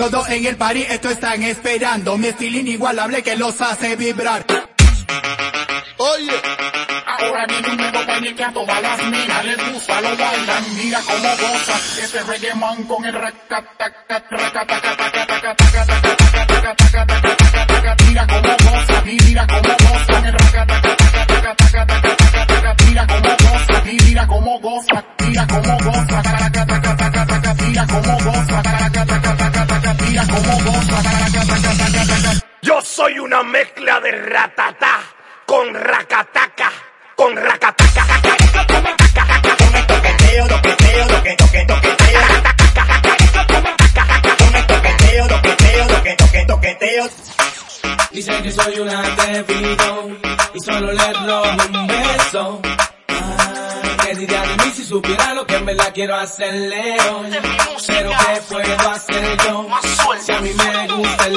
Todo en el party, esto están esperando. Mi estilo inigualable que los hace vibrar. Oye, Ahora viene un nuevo baile que a todas las minas les gusta, lo bailan, mira cómo goza. Ese reggaeman con el mira cómo goza, mira cómo goza el mira cómo goza, mira cómo goza, mira cómo goza, mira cómo goza, mira cómo goza, Yo soy una mezcla de ratatá con racataca, con racataca. toqueteo, toqueteo, toque, toque, toqueteo. Toqueteo, toqueteo, toque, toque, toqueteo. Dicen que soy un atrevido y solo le robo un beso. Ah, ¿Qué diría de mí si supiera lo que en verdad quiero hacerle hoy? Pero ¿qué puedo hacer yo me